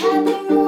happy